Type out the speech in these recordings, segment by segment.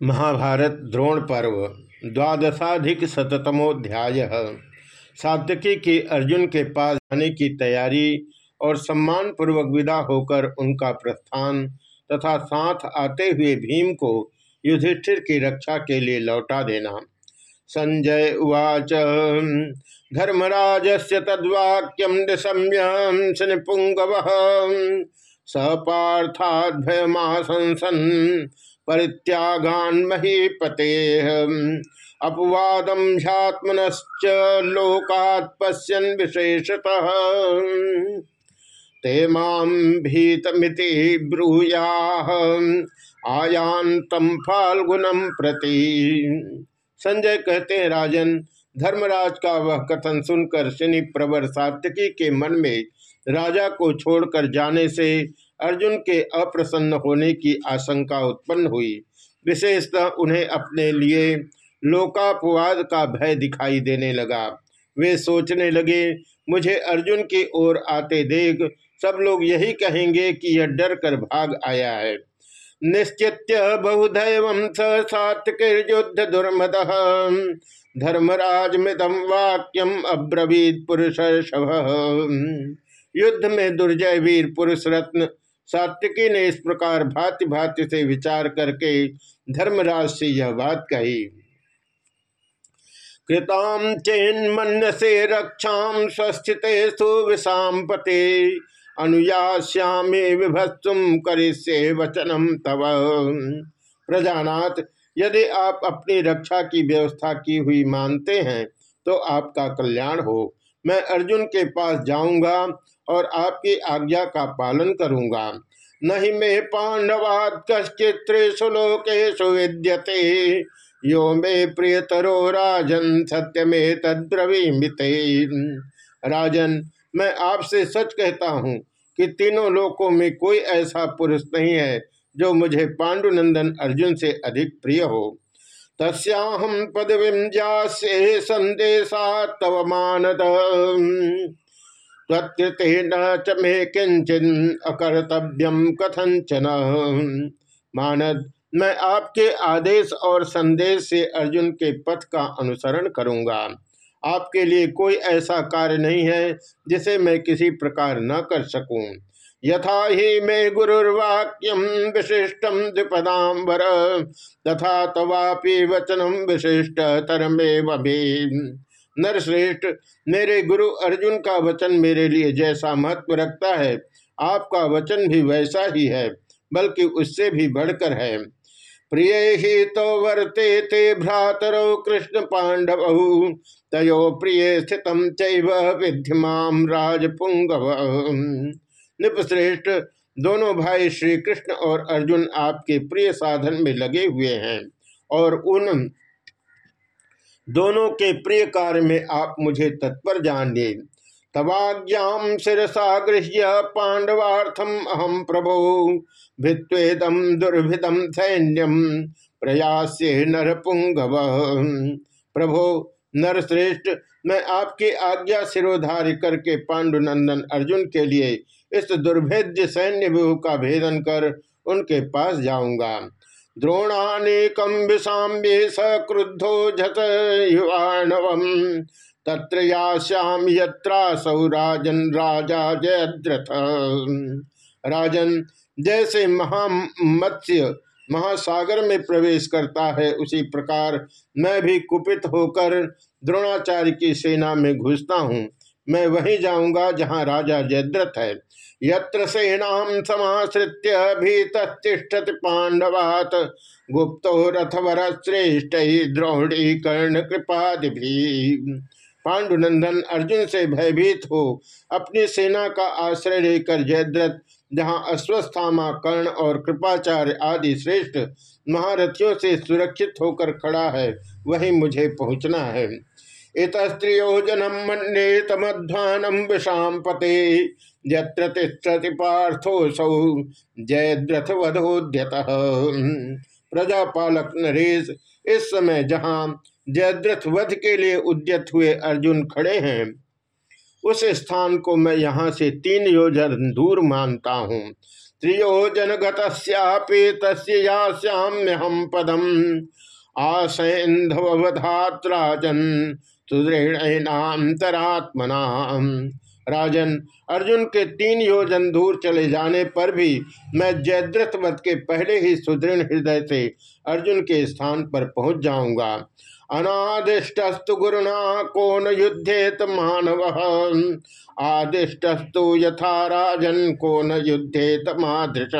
महाभारत द्रोण पर्व, द्वादशाधिक शतमोध्याय सात्यकी की अर्जुन के पास जाने की तैयारी और सम्मान पूर्वक विदा होकर उनका प्रस्थान तथा साथ आते हुए भीम को युधिष्ठिर की रक्षा के लिए लौटा देना। संजय उवाच धर्मराज से तद्वाक्यम निशम्य पुंगव सपार्थाभयमाशंसन परित्यागान महीपते अपवादम ह्यात्मनश्च लोकात् पश्यन विशेषतः। ते माम भीतमिति ब्रूया। आयांतम फाल्गुनम प्रति। संजय कहते हैं, राजन, धर्मराज का वह कथन सुनकर शनि प्रवर सात्यकी के मन में राजा को छोड़कर जाने से अर्जुन के अप्रसन्न होने की आशंका उत्पन्न हुई। विशेषतः उन्हें अपने लिए लोकापवाद का भय दिखाई देने लगा। वे सोचने लगे, मुझे अर्जुन की ओर आते देख, सब लोग यही कहेंगे कि यह डर कर भाग आया है। निश्चित्य बहुदैव स सात्युद्ध दुर्मद। धर्मराज मृदम वाक्यम अब्रवीत पुरुष युद्ध में दुर्जय वीर पुरुष रत्न सात्विकी ने इस प्रकार भांति भांति से विचार करके धर्मराज से यह बात कही। कृताम चेन्मन से रक्षा स्वस्थित सुविषाम पते अनुयास्यामे विभत्सुम करिष्ये वचनम तव। प्रजानाथ, यदि आप अपनी रक्षा की व्यवस्था की हुई मानते हैं तो आपका कल्याण हो। मैं अर्जुन के पास जाऊँगा और आपकी आज्ञा का पालन करूँगा। नहीं मे पांडवाद कश्चित्रेशु लोकेशु विद्यते। यो मे प्रियतरो राजन सत्य में तद्रवीमिते। राजन, मैं आपसे सच कहता हूँ कि तीनों लोकों में कोई ऐसा पुरुष नहीं है जो मुझे पांडुनंदन अर्जुन से अधिक प्रिय हो। तस्याहम पदवीं जासे संदेशा तव मानद। त्वत्तेन च मे किंचन अकर्तव्यम कथंचन मानद, मैं आपके आदेश और संदेश से अर्जुन के पथ का अनुसरण करूँगा। आपके लिए कोई ऐसा कार्य नहीं है जिसे मैं किसी प्रकार न कर सकूँ। यथा ही मे गुरुर्वाक्यम विशिष्टम द्विपदाम्बर, तथा तवापि वचनम विशिष्ट तरमे नरश्रेष्ठ, मेरे गुरु अर्जुन का वचन मेरे लिए जैसा महत्व रखता है, आपका वचन भी वैसा ही है, बल्कि उससे भी बढ़कर है। प्रिय ही तो वर्ते ते भ्रातरो कृष्ण पांडव, तयो प्रिय स्थित विद्यमाम राजपुंगव निपश्रेष्ठ, दोनों भाई श्री कृष्ण और अर्जुन आपके प्रिय साधन में लगे हुए हैं, और उन दोनों के प्रिय कार्य में आप मुझे तत्पर जानिए तवाज्ञाम शिरसा गृह्य पांडवार्थम अहम प्रभो। भित्वेदम दुर्भिदम सैन्यम प्रयास्य नरपुंगव। प्रभो, नरश्रेष्ठ, मैं आपकी आज्ञा सिरोधार्य करके पांडुनंदन अर्जुन के लिए इस दुर्भेद्य सैन्य व्यूह का भेदन कर उनके पास जाऊँगा। द्रोणानेकम विषाम्ये सक्रुद्धो झत युवाणवम तत्र याश्याम यत्रासौ राजन राजा जयद्रथ। राजन जैसे महामत्स्य महासागर में प्रवेश करता है, उसी प्रकार मैं भी कुपित होकर द्रोणाचार्य की सेना में घुसता हूँ। मैं वहीं जाऊँगा जहाँ राजा जयद्रथ है। यत्र सेनाम समाश्रित्य भीतिष्ठति पांडवात। गुप्तो रथवर श्रेष्ठ द्रोणी कर्ण कृपादि पांडुनंदन अर्जुन से भयभीत हो। अपनी सेना का आश्रय लेकर जयद्रथ, जहाँ अश्वस्थामा, कर्ण और कृपाचार्य आदि श्रेष्ठ महारथियों से सुरक्षित होकर खड़ा है, वहीं मुझे पहुँचना है। इत स्त्रियोजनम मन्ये तमध्वानम विषाम पते यत्र तिष्ठति पार्थोसौ जयद्रथ वधोद्यत प्रजापालक नरेश, इस समय जहाँ जयद्रथ वध के लिए उद्यत हुए अर्जुन खड़े हैं, उस स्थान को मैं यहाँ से तीन योजन दूर मानता हूँ। त्रियोजन गत्यापि तस्याम्यहम पदम। आसैंधवधात राजन सुदृढ़नातरात्मना राजन, अर्जुन के तीन योजन दूर चले जाने पर भी मैं जयद्रथ वध के पहले ही सुदृढ़ हृदय से अर्जुन के स्थान पर पहुँच जाऊँगा। अनादिष्टस्तु गुरुना कौन युद्धेत मानव। आदिष्टस्तु यथा राजन को न युद्धेत मादृश।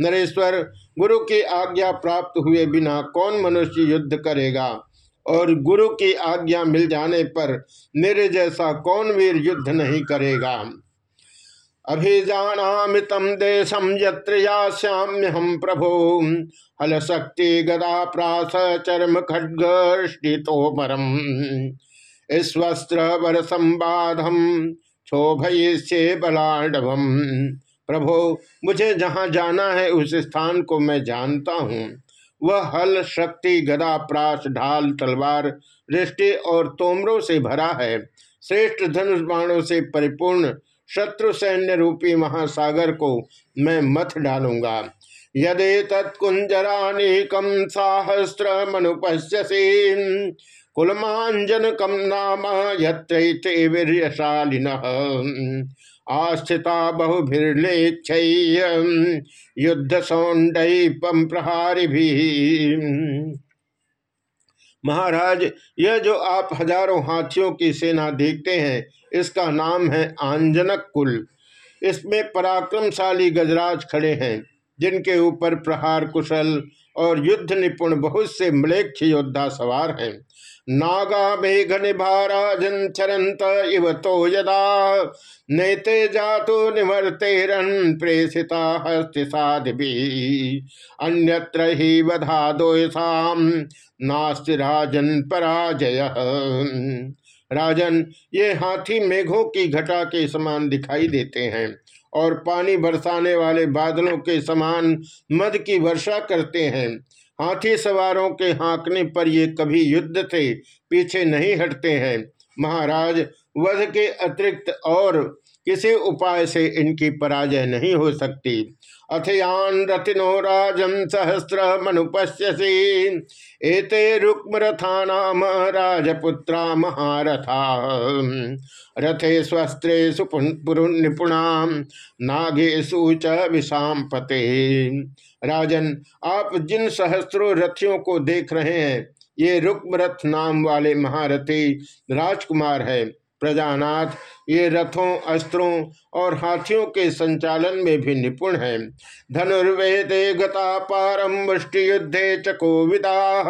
नरेश्वर, गुरु की आज्ञा प्राप्त हुए बिना कौन मनुष्य युद्ध करेगा? और गुरु की आज्ञा मिल जाने पर मेरे जैसा कौन वीर युद्ध नहीं करेगा? अभिजानामितम देशम यत्र हम प्रभु। हल शक्ति गदा प्रास चरम खड्गोमरम स्वस्त्र वर संबाधम क्षोभये बलाडवम प्रभो, मुझे जहाँ जाना है उस स्थान को मैं जानता हूँ। वह हल, शक्ति, गदा प्रास ढाल, तलवार रिष्टि और तोमरों से भरा है। श्रेष्ठ धनुष बाणों से परिपूर्ण शत्रु सैन्य रूपी महासागर को मैं मथ डालूँगा। यदि तत्कुंजरानेकम साहस्र मनुपश्यसी कुलमांजन कम नाम ये वीरशालिन आस्थिता बहुभिर्लेक्ष युद्ध सौंड प्रहारी भी महाराज, यह जो आप हज़ारों हाथियों की सेना देखते हैं, इसका नाम है आंजनक कुल। इसमें पराक्रमशाली गजराज खड़े हैं, जिनके ऊपर प्रहार कुशल और युद्ध निपुण बहुत से मलेक्ष योद्धा सवार हैं। नागा मेघ निभाराजन चरंत इव तो यदा नैते जातो निवर्तेरन प्रेषिता हस्ति साधि अन्यत्र ही वधा दोषाम नास्ति राजन पराजय। राजन, ये हाथी मेघों की घटा के समान दिखाई देते हैं और पानी बरसाने वाले बादलों के समान मद की वर्षा करते हैं। हाथी सवारों के हाँकने पर ये कभी युद्ध से पीछे नहीं हटते हैं। महाराज, वध के अतिरिक्त और किसी उपाय से इनकी पराजय नहीं हो सकती। अथयान रथिनो राजन सहस्र मनुपश्यसी एते रुक्म रथा नाम राजपुत्रा महारथा। रथे स्वस्त्रे निपुणा नागेशु च विषाम पते राजन, आप जिन सहस्त्रों रथियों को देख रहे हैं, ये रुक्मरथ नाम वाले महारथी राजकुमार है। प्रजानाथ, ये रथों, अस्त्रों और हाथियों के संचालन में भी निपुण हैं। धनुर्वेदे गता पारम मुष्टि युद्धे चको विदा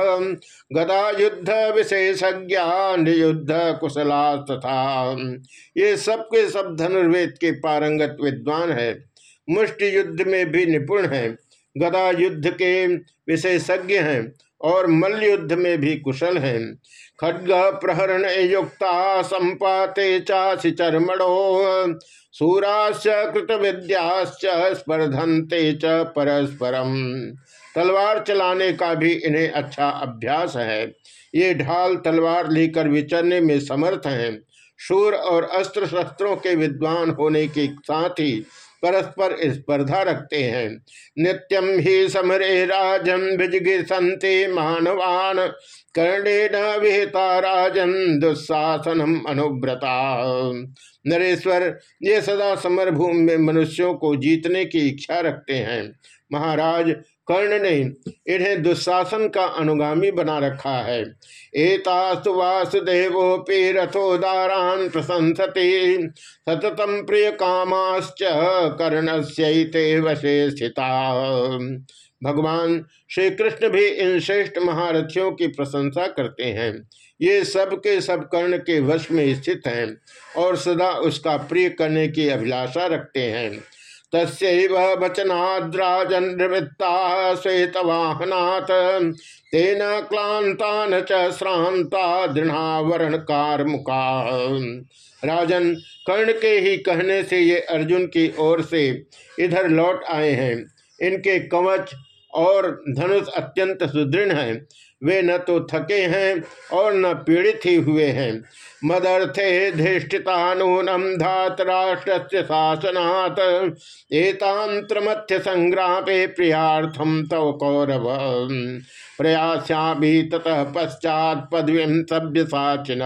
गदा युद्ध विशेषज्ञा युद्ध कुशला तथा। ये सब के सब धनुर्वेद के पारंगत विद्वान है। मुष्टि युद्ध में भी निपुण हैं। गदा युद्ध के विशेषज्ञ हैं। और मल्ल युद्ध में भी कुशल हैं। खड्ग प्रहरण युक्ता संपाते चाशि चर्मणो। सूराश्च कृत विद्याश्च स्पर्धनते च परस्परम। तलवार चलाने का भी इन्हें अच्छा अभ्यास है। ये ढाल तलवार लेकर विचरने में समर्थ हैं। शूर और अस्त्र शस्त्रों के विद्वान होने के साथ ही परस्पर स्पर्धा रखते हैं। नित्यम ही समरे राजन संते मानवान। कर्णे न विहिता राजन दुस्साहसनम अनुव्रता। नरेश्वर, ये सदा समर भूमि में मनुष्यों को जीतने की इच्छा रखते हैं। महाराज, कर्ण ने इन्हें दुशासन का अनुगामी बना रखा है। एतास्तु वासुदेवोपि रथोदारान प्रशंसते। सततम प्रिय कामाश्च से वशे स्थिता। भगवान श्री कृष्ण भी इन श्रेष्ठ महारथियों की प्रशंसा करते हैं। ये सब के सब कर्ण के वश में स्थित हैं और सदा उसका प्रिय करने की अभिलाषा रखते हैं। तस्व वचनाद्राजनवृत्ता श्वेतवाहनाथ तेन क्लांता न च दृढ़ावरण मुका राजन, कर्ण के ही कहने से ये अर्जुन की ओर से इधर लौट आए हैं। इनके कवच और धनुष अत्यंत सुदृढ़ हैं। वे न तो थके हैं और न पीड़ित ही हुए हैं। मदर्थे धृष्टितानूनम धात राष्ट्र शासनात्। एतांत्रमथ्य संग्रामे प्रियार्थम तव कौरव। प्रयास्यामी ततः पश्चात पदवी सभ्य साचिन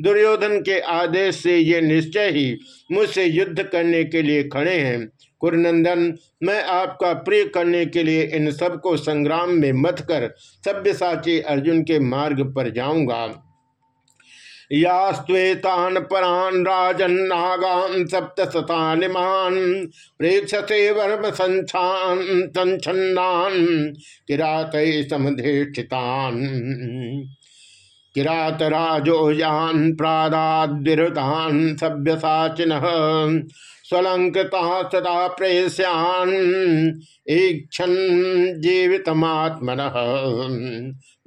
दुर्योधन के आदेश से ये निश्चय ही मुझसे युद्ध करने के लिए खड़े हैं। कुरनंदन मैं आपका प्रिय करने के लिए इन सबको संग्राम में मत कर सभ्यसाची अर्जुन के मार्ग पर जाऊँगा। यास्वेतान परान राजन्नागान सप्त शतानिमान प्रेक्षसे वर्म संछान संछन्नान, किरात समधिष्ठितान। किरात राजो यान प्रादादितान सभ्यसाचिन स्वलंकृता सदा प्रेस्यान ईक्षण जीवितमात्मन।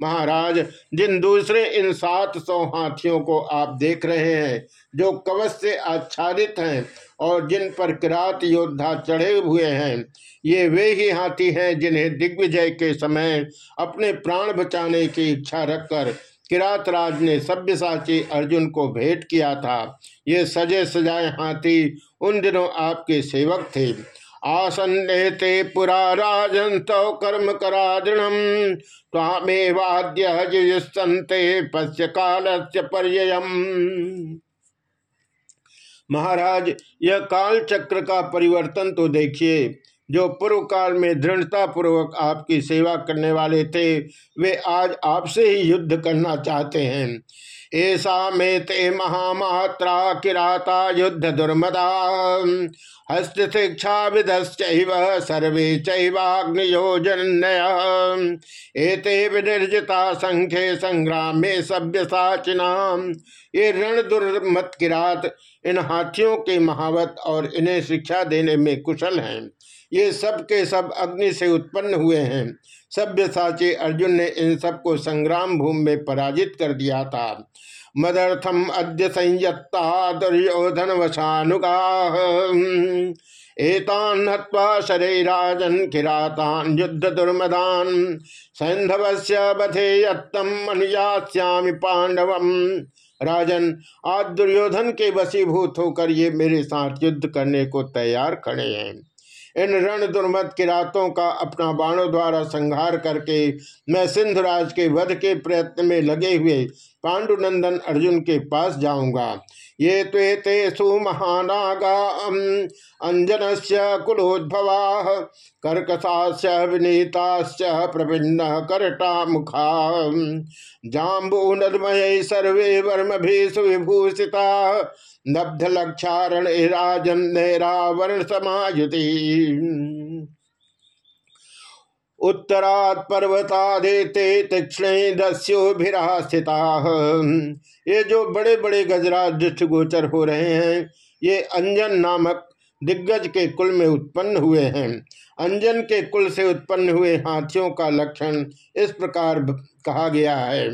महाराज, जिन दूसरे इन सात सौ हाथियों को आप देख रहे हैं, जो कवच से आच्छादित हैं और जिन पर किरात योद्धा चढ़े हुए हैं, ये वे ही हाथी हैं जिन्हें दिग्विजय के समय अपने प्राण बचाने की इच्छा रखकर किरातराज ने सभ्यसाची अर्जुन को भेंट किया था। ये सजे सजाए हाथी उन दिनों आपके सेवक थे। आसन्ने ते पुरा राजन तव कर्म करा दृढ़ तामेवाद्य जिसंते पश्य काल से पर्ययम। महाराज, यह काल चक्र का परिवर्तन तो देखिए। जो पूर्व काल में दृढ़ता पूर्वक आपकी सेवा करने वाले थे, वे आज आपसे ही युद्ध करना चाहते हैं। ऐसा में ते महामात्रा किराता युद्ध दुर्मदा। हस्त शिक्षा विधश्चैव सर्वे चैवाग्नियोजन एते विनिर्जिता संख्य संग्राम में सभ्य साचिनाम ये रण दुर्मत किरात इन हाथियों के महावत और इन्हें शिक्षा देने में कुशल हैं। ये सब के सब अग्नि से उत्पन्न हुए हैं। सभ्य साचे अर्जुन ने इन सबको संग्राम भूमि में पराजित कर दिया था। मदर्थम अद्य संयत्ता दुर्योधन वशानुगा एतान हत्वा शरीराजन किरातान युद्ध दुर्मदान। सैंधवस्य बधे यत्तम अनुयास्यामि पांडवम राजन, आज दुर्योधन के वसीभूत होकर ये मेरे साथ युद्ध करने को तैयार खड़े हैं। इन रण दुर्मत किरातों का अपना बाणों द्वारा संहार करके मैं सिंधुराज के वध के प्रयत्न में लगे हुए पांडुनंदन अर्जुन के पास जाऊँगा। ये त्वे ते सुमहानागा अंजन से कुलोद्भवा कर्कशा विनीताश्च प्रभिन्न करटा मुखा जाम्बू नदमय सर्वे वर्म भी सुविभूषिता नब्ध लक्षारण राजन रावण समायुति उत्तरात पर्वता देते तीक्षण दस्योभिरा स्थिता ये जो बड़े बड़े गजराज दृष्ट गोचर हो रहे हैं, ये अंजन नामक दिग्गज के कुल में उत्पन्न हुए हैं। अंजन के कुल से उत्पन्न हुए हाथियों का लक्षण इस प्रकार कहा गया है।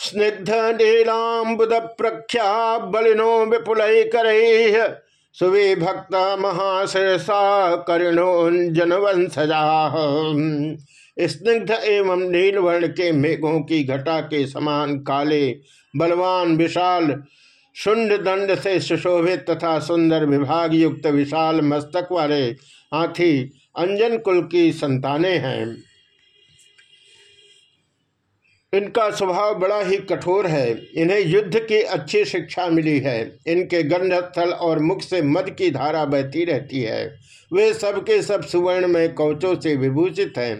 स्निग्ध नीलाबुद प्रख्या बलिनो विपुल कर सुविभक्त महाशरसा करुणोजन वंशजा स्निग्ध एवं नीलवर्ण के मेघों की घटा के समान काले, बलवान, विशाल शुंड दंड से सुशोभित तथा सुंदर विभाग युक्त विशाल मस्तक वाले हाथी अंजन कुल की संतानें हैं। इनका स्वभाव बड़ा ही कठोर है। इन्हें युद्ध की अच्छी शिक्षा मिली है। इनके गंधस्थल और मुख से मद की धारा बहती रहती है। वे सबके सब सुवर्ण में कवचों से विभूषित हैं।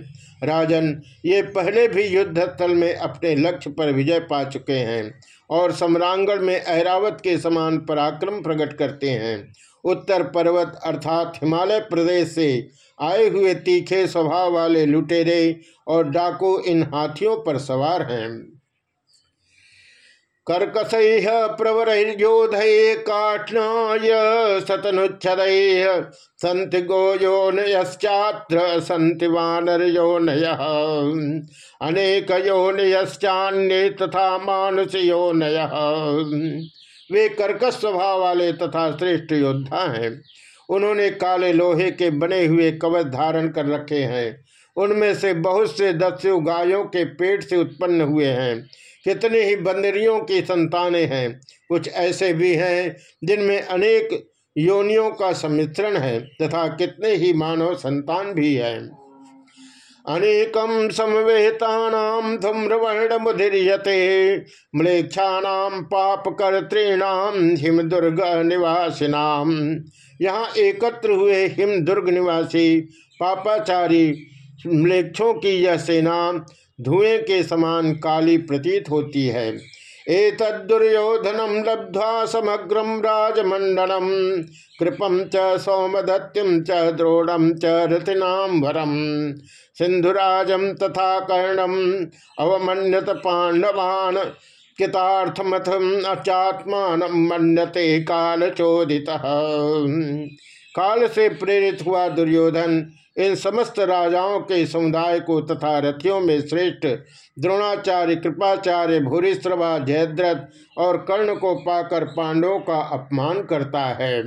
राजन, ये पहले भी युद्ध स्थल में अपने लक्ष्य पर विजय पा चुके हैं और सम्रांगण में ऐरावत के समान पराक्रम प्रकट करते हैं। उत्तर पर्वत अर्थात हिमालय प्रदेश से आए हुए तीखे स्वभाव वाले लुटेरे और डाकू इन हाथियों पर सवार हैं। कर्कश प्रवरोधय काठनाय सतनुच्छद संत गोयोनयश्चात्र संत वानर योनय अनेक योनयश्चान्य तथा मानुष योनय वे कर्कश स्वभाव वाले तथा श्रेष्ठ योद्धा हैं। उन्होंने काले लोहे के बने हुए कवच धारण कर रखे हैं। उनमें से बहुत से दस्यु गायों के पेट से उत्पन्न हुए हैं। कितने ही बंदरियों की संतानें हैं। कुछ ऐसे भी हैं जिनमें अनेक योनियों का सम्मिश्रण है तथा कितने ही मानव संतान भी है। अनेकम समवेतानाम धूम्रवर्ण मुदीर्यते म्लेक्षाणाम पाप कर्तृणाम हिम दुर्ग निवासिनाम यहाँ एकत्र हुए हिम दुर्ग निवासी, पापाचारी म्लेक्षों की यह सेना धुएँ के समान काली प्रतीत होती है। एतदुर्योधनम लब्ध्वा समग्रम राजमंडलम कृपम च सौमदत्तिम च द्रोणम च रतिनाम सिंधुराजम तथा कर्णम, अवमन्यत पांडवान कितार्थमथ अचात्मान मन्यते काल चोदित काल से प्रेरित हुआ दुर्योधन, इन समस्त राजाओं के समुदाय को तथा रथियों में श्रेष्ठ द्रोणाचार्य, कृपाचार्य भूरिश्रवा जयद्रथ और कर्ण को पाकर पांडवों का अपमान करता है।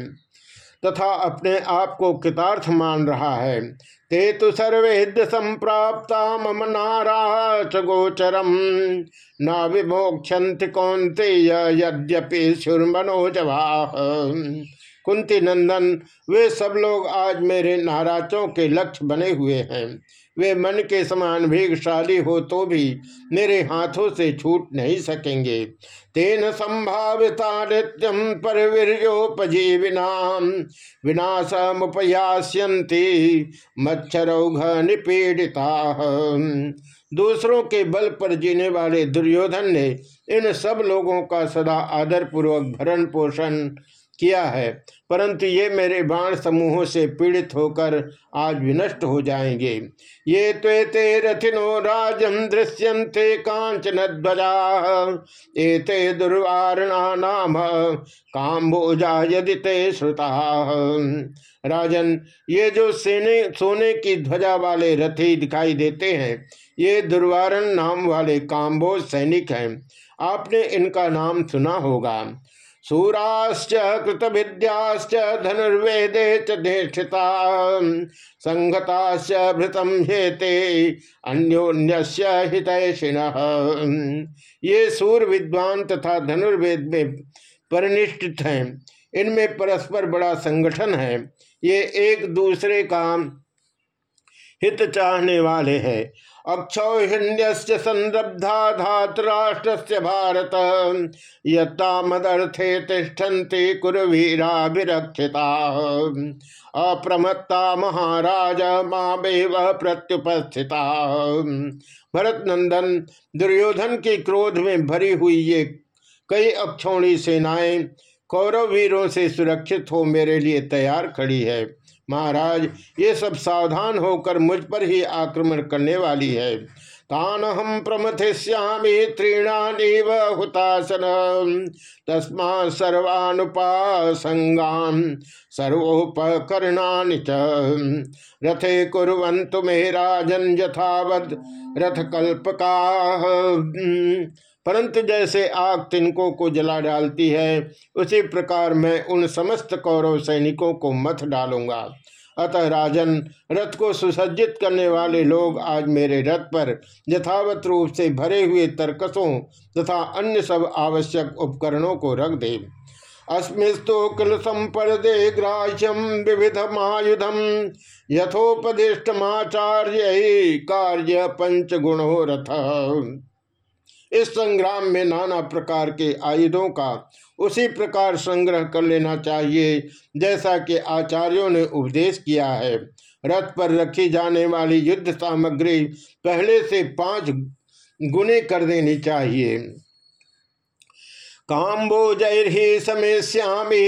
तथा अपने आप को कृतार्थ मान रहा है। ते तो सर्वेद्य संप्राप्ता मम नाराच गोचरम। न विमोक्षंत कौंते यद्यपि सुर मनोजवा कुंती नंदन, वे सब लोग आज मेरे नाराजों के लक्ष्य बने हुए हैं। वे मन के समान वेगशाली हो तो भी मेरे हाथों से छूट नहीं सकेंगे। तेन संभाविता नित्यम पर वीरोपजीविना विनाशमुपयास्यंती मच्छरौघ निपीड़िता दूसरों के बल पर जीने वाले दुर्योधन ने इन सब लोगों का सदा आदर पूर्वक भरण पोषण किया है, परंतु ये मेरे बाण समूहों से पीड़ित होकर आज विनष्ट हो जाएँगे। ये त्वेते रथिनो राजम कांचन ध्वजा एते दुर्वारणा नाम काम्बोजा यदि ते श्रुता। राजन, ये जो सेने, सोने की ध्वजा वाले रथी दिखाई देते हैं, ये दुर्वारण नाम वाले काम्बोज सैनिक हैं। आपने इनका नाम सुना होगा। सूराश्च कृत विद्याश्च धनुर्वेदे चेष्ठिता संगताश्च भृतम हेते, अन्योन्यस्य हितैषिण। ये सूर विद्वान तथा धनुर्वेद में परिनिष्ठित हैं। इनमें परस्पर बड़ा संगठन है। ये एक दूसरे का हित चाहने वाले हैं। अक्षौहिण्य संरब्धा धातराष्ट्र भारत। यदर्थे तिष्ठन्ति कुरवीराभिरक्षिता। अप्रमत्ता महाराज मामेव प्रत्युपस्थिता। भरत नंदन दुर्योधन के क्रोध में भरी हुई ये कई अक्षौणी सेनाएँ कौरव वीरों से सुरक्षित हो मेरे लिए तैयार खड़ी है। महाराज, ये सब सावधान होकर मुझ पर ही आक्रमण करने वाली है। तान हम प्रमथिष्यामी त्रीणानीव हुतासन। तस्मा सर्वानुपासंगान सर्वोपकरणानि च। रथे कुरंतु मे राजन यथावद। रथ कल्पका परंतु जैसे आग तिनकों को जला डालती है, उसी प्रकार मैं उन समस्त कौरव सैनिकों को मत डालूँगा। अतः राजन, रथ को सुसज्जित करने वाले लोग आज मेरे रथ पर यथावत रूप से भरे हुए तर्कसों तथा अन्य सब आवश्यक उपकरणों को रख दे। अस्मिस्तु किल संपर्दे ग्राह्यम विविध मायुधम यथोपदिष्टमाचार्य कार्य पंचगुणो रथ। इस संग्राम में नाना प्रकार के आयुधों का उसी प्रकार संग्रह कर लेना चाहिए, जैसा कि आचार्यों ने उपदेश किया है। रथ पर रखी जाने वाली युद्ध सामग्री पहले से पाँच गुने कर देनी चाहिए। काम्बोजैर्हि समेश्यामी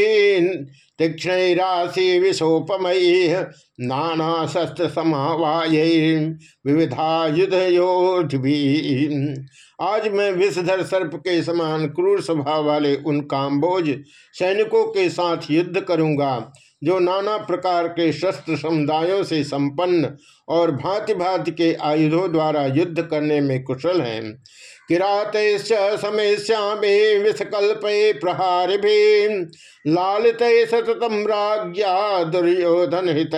तीक्षण राशि विशोपमयी नाना शस्त्र समावाय विविधा युद्ध आज मैं विषधर सर्प के समान क्रूर स्वभाव वाले उन काम्बोज सैनिकों के साथ युद्ध करूँगा, जो नाना प्रकार के शस्त्र समुदायों से संपन्न और भांति भांति के आयुधों द्वारा युद्ध करने में कुशल हैं। किरात समेश्यामे विषकल्प प्रहार भी लालित सततम राज्ञा दुर्योधन हित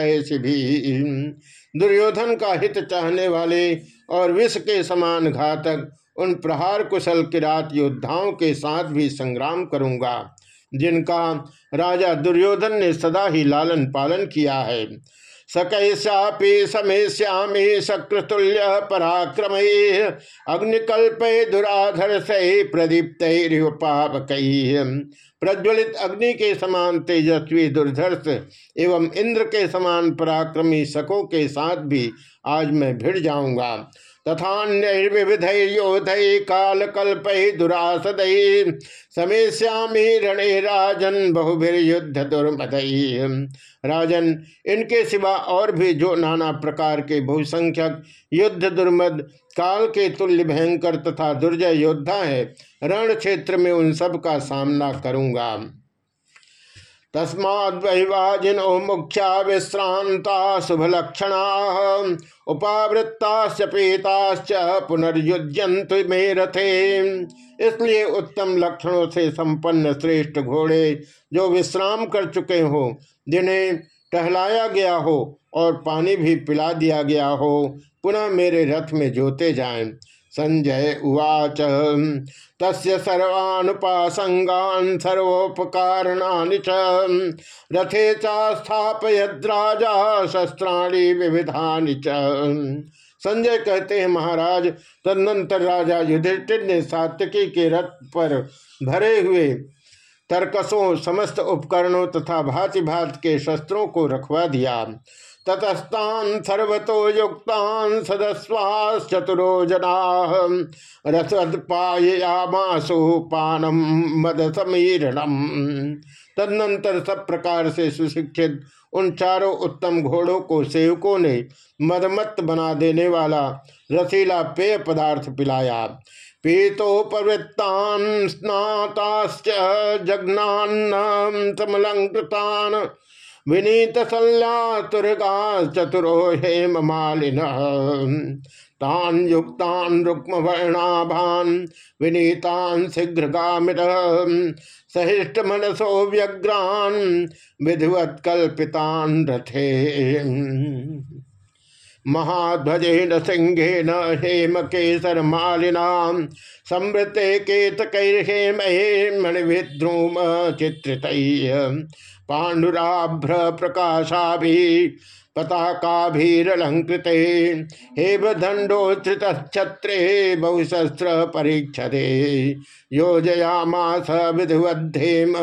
दुर्योधन का हित चाहने वाले और विष के समान घातक, उन प्रहार कुशल किरात योद्धाओं के साथ भी संग्राम करूँगा, जिनका राजा दुर्योधन ने सदा ही लालन पालन किया है। सकैश्यापी समेश्यामी शक्रतुल्य पराक्रम, अग्निकल्प दुराधर सही प्रदीप्त पापक प्रज्वलित अग्नि के समान तेजस्वी, दुर्धर्ष एवं इंद्र के समान पराक्रमी शकों के साथ भी आज मैं भिड़ जाऊँगा। तथान्यर्विविधयोधय काल कल्प दुरासद समेश्यामी रणे राजन बहुभिर्युद्ध दुर्मदई राजन, इनके सिवा और भी जो नाना प्रकार के बहुसंख्यक युद्ध दुर्मद, काल के तुल्य भयंकर तथा दुर्जय योद्धा है रण क्षेत्र में उन सब का सामना करूँगा। तस्माद्वैवाजिनो मुख्या विश्रांता शुभलक्षणा। उपावृत्ताश्च पीताश्च पुनर्युज्यंत में रथे। इसलिए उत्तम लक्षणों से संपन्न श्रेष्ठ घोड़े जो विश्राम कर चुके हो, जिन्हें टहलाया गया हो और पानी भी पिला दिया गया हो, पुनः मेरे रथ में जोते जाएँ। संजय उवाच। तस्य सर्वानुपासंगान सर्वोपकारणानि रथे चास्थापयद्राजा शस्त्राणी विविधानि च। संजय कहते हैं, महाराज, तदनंतर राजा युधिष्ठिर ने सात्यकी के रथ पर भरे हुए तरकसों, समस्त उपकरणों तथा भांति भांति के शस्त्रों को रखवा दिया। ततस्तान सर्वतो युक्तान सदस्वाश्चतुरो जना रसदपायामासु पानम मद समीरणम तदनंतर सब प्रकार से सुशिक्षित उन चारों उत्तम घोड़ों को सेवकों ने मदमत बना देने वाला रसीला पेय पदार्थ पिलाया। पीतोपवृत्तान स्नाताश्च जघ्नान्न समलंकृतान विनीत सल्यातुर्गा चतुरो हेम मालिन तान युक्तान रुक्म वर्णाभान विनीतान शीघ्रगामिर सहिष्ट मनसो व्यग्रान विधिवत कल्पितान रथे। महाध्वजेन सिंहेन हेम केसर मालिना समृते केतकैर्हेम मणिविद्रुम चित्रित। पाण्डुराभ्र प्रकाशा भी पताका पताकाभीरलंकृते। हेव दंडोत्थित छत्रे बहुशस्त्र परीक्षते। योजयामास विधिवद्धेम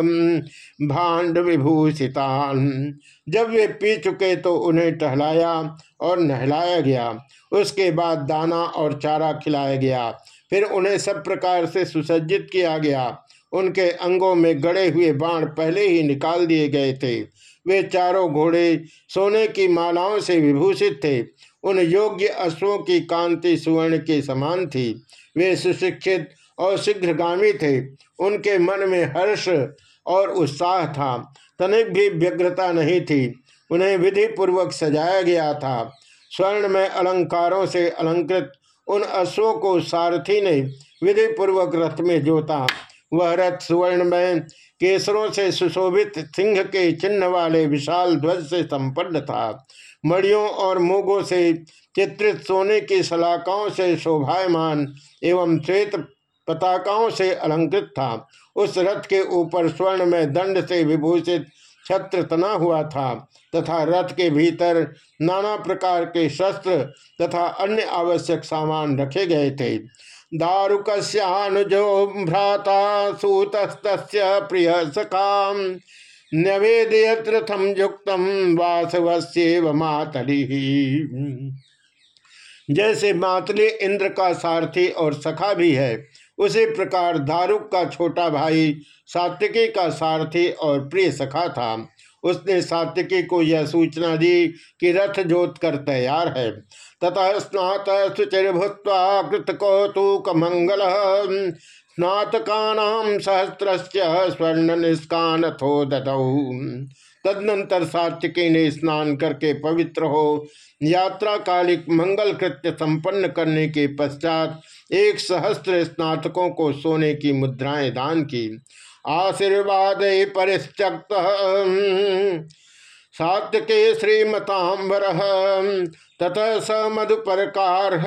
भाण्ड विभूषितान जब वे पी चुके तो उन्हें टहलाया और नहलाया गया। उसके बाद दाना और चारा खिलाया गया। फिर उन्हें सब प्रकार से सुसज्जित किया गया। उनके अंगों में गड़े हुए बाण पहले ही निकाल दिए गए थे। वे चारों घोड़े सोने की मालाओं से विभूषित थे। उन योग्य अश्वों की कांति सुवर्ण के समान थी। वे सुशिक्षित और शीघ्रगामी थे। उनके मन में हर्ष और उत्साह था। तनिक भी व्यग्रता नहीं थी। उन्हें विधि पूर्वक सजाया गया था। स्वर्ण में अलंकारों से अलंकृत उन अश्वों को सारथी ने विधि पूर्वक रथ में जोता। वह रथ सुवर्ण में केसरों से सुशोभित सिंह के चिन्ह वाले विशाल ध्वज से संपन्न था। मड़ियों और मोगों से चित्रित सोने की सलाकाओं से शोभायमान एवं श्वेत पताकाओं से अलंकृत था। उस रथ के ऊपर स्वर्ण में दंड से विभूषित छत्र तना हुआ था तथा रथ के भीतर नाना प्रकार के शस्त्र तथा अन्य आवश्यक सामान रखे गए थे। दारुकस्यानुजो भ्राता सूतस्त प्रिय सखा न्यवेदयत रथम युक्त वासवस्व मातली जैसे मातली इंद्र का सारथी और सखा भी है, उसी प्रकार दारुक का छोटा भाई सात्विकी का सारथी और प्रिय सखा था। उसने सात्विकी को यह सूचना दी कि रथ जोत कर तैयार है। तथा स्नात शुचिर्भूत कृत मंगल स्नातका सहस्र स्वर्ण निष्कान थो ददौ। तदनंतर सात्विकी ने स्नान करके पवित्र हो। यात्रा कालिक मंगल कृत्य संपन्न करने के पश्चात एक सहस्त्र स्नातकों को सोने की मुद्राएँ दान की। आशीर्वाद परिश्चक्त सात्यके श्रीमतांबर ततः स मधुपरकार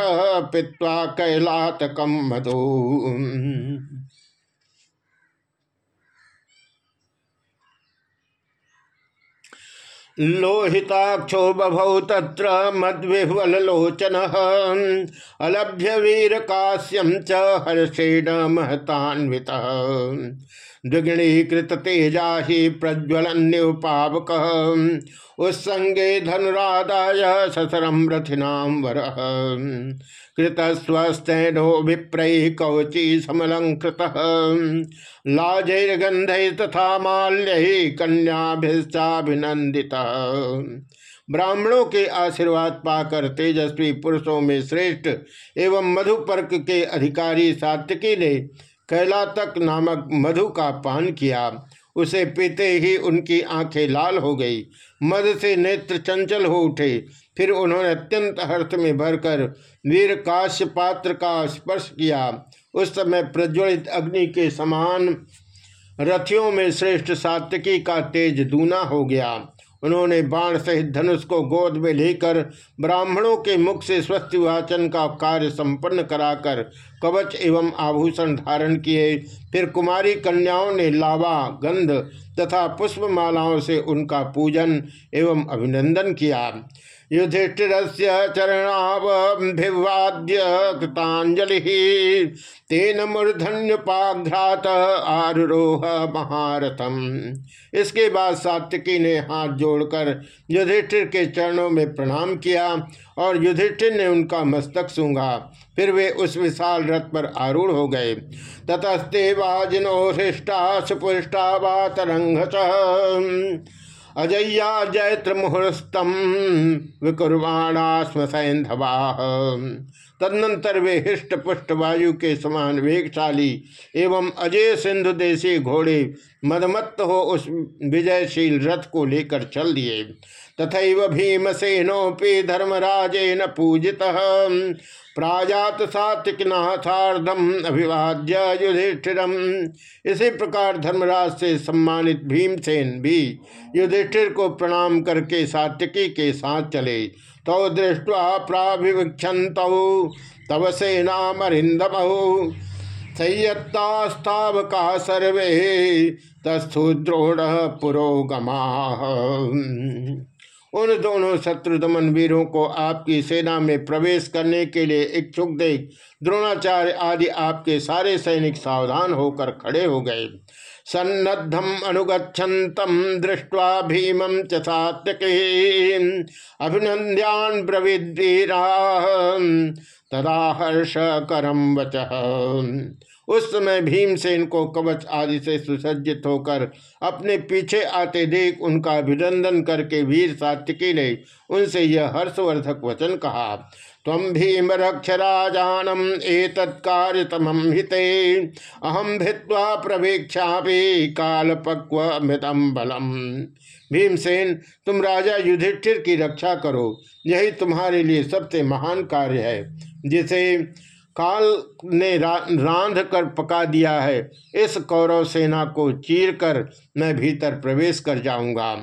पित्वा कैलातकम मधु। लोहिताक्षो बभौ तत्र मद्विह्वलोचन अलभ्य वीर काश्यम च हर्षेण महतान्वित। द्विगुणीकृत तेजा ही प्रज्वलन्युपावक। उत्संगे धनुरादाय ससरम रथिनाम वर। कृत कृतस्वस्तैनो विप्रय कवची समलंकृत लाजैर्गंध तथा माल्य कन्याभिश्चाभिनंदित ब्राह्मणों के आशीर्वाद पाकर तेजस्वी पुरुषों में श्रेष्ठ एवं मधुपर्क के अधिकारी सात्विकी ने कैलातक नामक मधु का पान किया। उसे पीते ही उनकी आँखें लाल हो गई। मद से नेत्र चंचल हो उठे। फिर उन्होंने अत्यंत हर्ष में भरकर वीर काश्य पात्र का स्पर्श किया। उस समय प्रज्वलित अग्नि के समान रथियों में श्रेष्ठ सात्विकी का तेज दूना हो गया। उन्होंने बाण सहित धनुष को गोद में लेकर ब्राह्मणों के मुख से स्वस्थ वाचन का कार्य संपन्न कराकर कवच एवं आभूषण धारण किए। फिर कुमारी कन्याओं ने लावा, गंध तथा पुष्पमालाओं से उनका पूजन एवं अभिनंदन किया। युधिष्ठिर से कृतांजलि तेन मूर्धन्यपाघ्रात आरोह महारथम। इसके बाद सात्विकी ने हाथ जोड़कर युधिष्ठिर के चरणों में प्रणाम किया और युधिष्ठिर ने उनका मस्तक सूंघा। फिर वे उस विशाल रथ पर आरूढ़ हो गए। ततस्ते वाजिनो हृष्टा सुपुष्टा वातरंग अजय्या जयत्र मुहूर्तम विकुर्वाणा स्मसैंधवा तदनंतर वे हृष्ट पुष्ट वायु के समान वेगशाली एवं अजय सिंधु देशी घोड़े मदमत्त हो उस विजयशील रथ को लेकर चल दिए। तथा भीमसेनोपि धर्मराजेन पूजित। प्राजात सात्विकनाथार्धम अभिवाद्य युधिष्ठिरम। इसी प्रकार धर्मराज से सम्मानित भीमसेन भी युधिष्ठिर को प्रणाम करके सात्विकी के साथ चले। तो दृष्टवा प्राभिवीक्षत तव सेनामरिंदम संयत्तास्तावका सर्वे तस्थु द्रोण पुरोगमा। उन दोनों शत्रुदमन वीरों को आपकी सेना में प्रवेश करने के लिए इच्छुक देख, द्रोणाचार्य आदि आपके सारे सैनिक सावधान होकर खड़े हो गए। सन्नद्धम अनुगछतम दृष्ट्वा भीमं च सात्यके अभिनंद्यान ब्रवीरा तदा हर्ष करम वच। उस समय भीम भीमसेन को कवच आदि से सुसज्जित होकर अपने पीछे आते देख उनका अभिनंदन करके वीर सात्विकी ने उनसे यह हर्षवर्धक वचन कहा तम भीम रक्ष राजानम एतत्कार्यतम हिते। अहम भित्वा प्रवेक्षा काल पक्व बलम। भीमसेन तुम राजा युधिष्ठिर की रक्षा करो। यही तुम्हारे लिए सबसे महान कार्य है जिसे काल ने रा, रांध कर पका दिया है। इस कौरव सेना को चीर कर मैं भीतर प्रवेश कर जाऊँगा।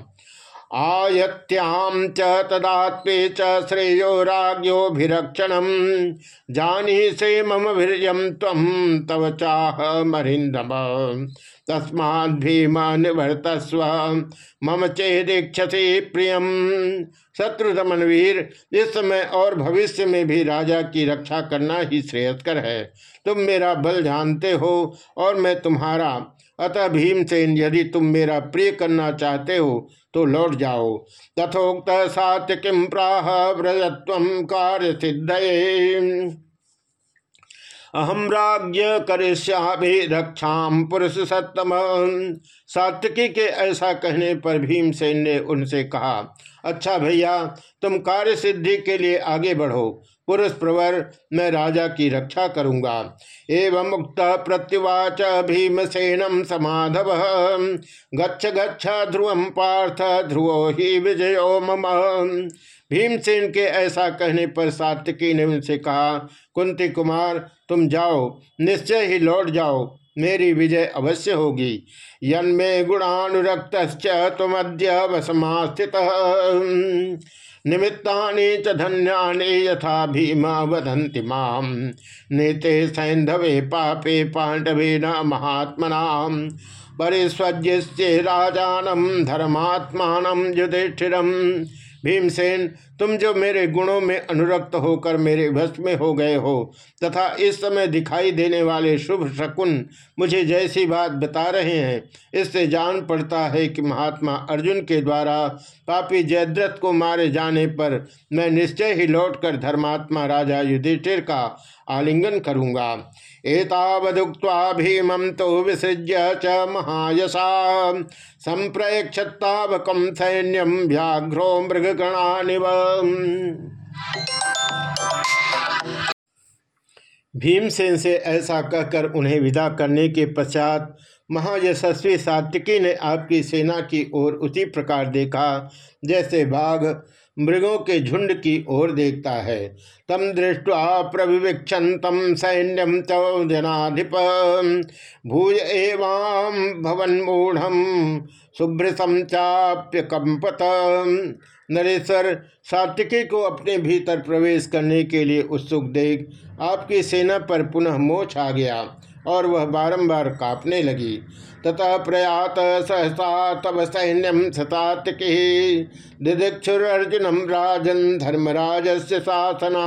आयत्याम च तदात्मे च श्रेयो राज्योभिरक्षणम। जानी से मम वीर्यम तम तव चाह मरिंदम तस्मा भीम निवर्तस्व मम चेदीक्षसे प्रियम। शत्रुदमन वीर इस समय और भविष्य में भी राजा की रक्षा करना ही श्रेयस्कर है। तुम मेरा बल जानते हो और मैं तुम्हारा अतः भीमसेन, यदि तुम मेरा प्रिय करना चाहते हो तो लौट जाओ। तथोक्त सात्य किम प्राह व्रजत्व कार्य सिद्ध अहम राज्य करिष्याभि रक्षा पुरुष सत्तम। सात्विकी के ऐसा कहने पर भीमसेन ने उनसे कहा अच्छा भैया, तुम कार्य सिद्धि के लिए आगे बढ़ो। पुरुष प्रवर मैं राजा की रक्षा करूँगा। एवं मुक्त प्रत्युवाच भीमसेनम समाधव। गच्छ गच्छ ध्रुवम पार्थ ध्रुवो ही विजयो मम। भीमसेन के ऐसा कहने पर सात्विकी ने उनसे कहा, कुंती कुमार, तुम जाओ, निश्चय ही लौट जाओ, मेरी विजय अवश्य होगी। यन्मे गुणानुरक्त तुमद्य वसमास्थित निमित्ता च धन्यानि यथा भीमा वदंति माम। नीते सैंधवे पापे पांडवे न महात्मना परिस्वज्य राजानम धर्मात्मान, युधिष्ठिरम। भीमसेन, तुम जो मेरे गुणों में अनुरक्त होकर मेरे वश में हो गए हो, तथा इस समय दिखाई देने वाले शुभ शकुन मुझे जैसी बात बता रहे हैं, इससे जान पड़ता है कि महात्मा अर्जुन के द्वारा पापी जयद्रथ को मारे जाने पर मैं निश्चय ही लौटकर धर्मात्मा राजा युधिष्ठिर का आलिंगन करूँगा। एतावदुक्त्वा भीमं तो विसृज्य च महायशा। संप्रयक्षतावकम सैन्यम व्याघ्रो मृगगणानिव। भीमसेन से ऐसा कहकर उन्हें विदा करने के पश्चात महायशस्वी सात्विकी ने आपकी सेना की ओर उसी प्रकार देखा, जैसे बाघ मृगों के झुंड की ओर देखता है। तम दृष्टवा प्रविवीक्षण तम सैन्यम चौजनाधिप भूय एवाम भवन मूढ़ शुभ्रसम चाप्य कंपत नरेश्वर सात्विकी को अपने भीतर प्रवेश करने के लिए उत्सुक देख आपकी सेना पर पुनः मोछ आ गया। और वह बारंबार कांपने लगी। तथा प्रयात सहसा तब सैन्यम सतात्की दिदीक्षुर्जुनम राजन धर्मराज से शासना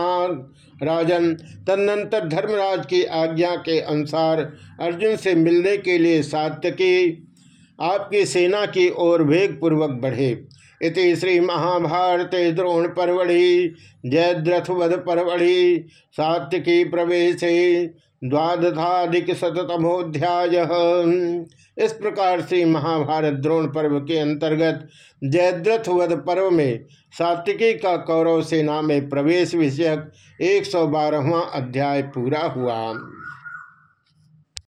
राजन तदनंतर धर्मराज की आज्ञा के अनुसार अर्जुन से मिलने के लिए सात्यकी आपकी सेना की ओर वेग पूर्वक बढ़े। इति श्री महाभारत द्रोण परवड़ी जयद्रथ वध परवड़ी सात्यकी प्रवेश। द्वादशाधिक शतमोध्याय इस प्रकार से महाभारत द्रोण पर्व के अंतर्गत जयद्रथ वध पर्व में सात्विकी का कौरव सेना में प्रवेश विषयक एक सौ अध्याय पूरा हुआ।